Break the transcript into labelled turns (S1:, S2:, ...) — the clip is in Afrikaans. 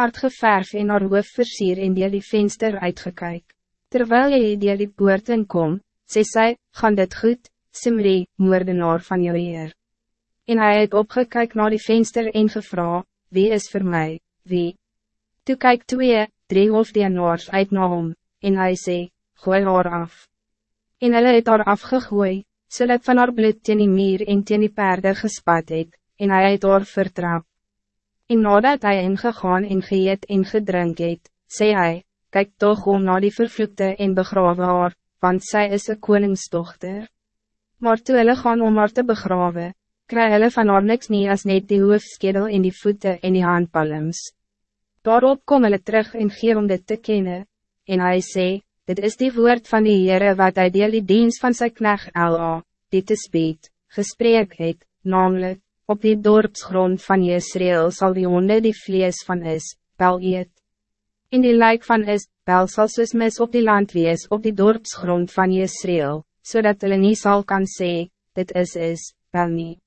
S1: aardgeverf en haar hoof versier en die die venster uitgekyk. Terwijl jy die die poort inkom, sê sy, gaan dit goed, Simri, moordenaar van jou heer. En hij het opgekyk naar die venster en gevra, wie is voor mij, wie? Toe kyk twee, drie hoofdienaars uit na hom, en hy sê, gooi haar af. En hulle het haar afgegooi, zodat van haar bloed teen die meer en teen die perde gespat het, en hy het haar vertrap. En nadat hij ingegaan en geëet en gedrink het, sê hy, kyk toch om na die vervloekte en begrawe haar, want zij is een koningsdochter. Maar toe hulle gaan om haar te begraven, kry hulle van haar niks nie as net die hoofskedel en die voeten en die handpalms. Daarop kom hulle terug en gee om dit te kennen, en hij sê, dit is die woord van die Heere wat hij deel die dienst van zijn knecht L.A., die te speed, gesprek het, namelijk, op die dorpsgrond van Israël zal die honde die vlees van is, bel eet. In die lijk van is, bel sal soos mis op die land wees op die dorpsgrond van Israël, zodat hulle nie sal kan sê, dit is is, bel niet.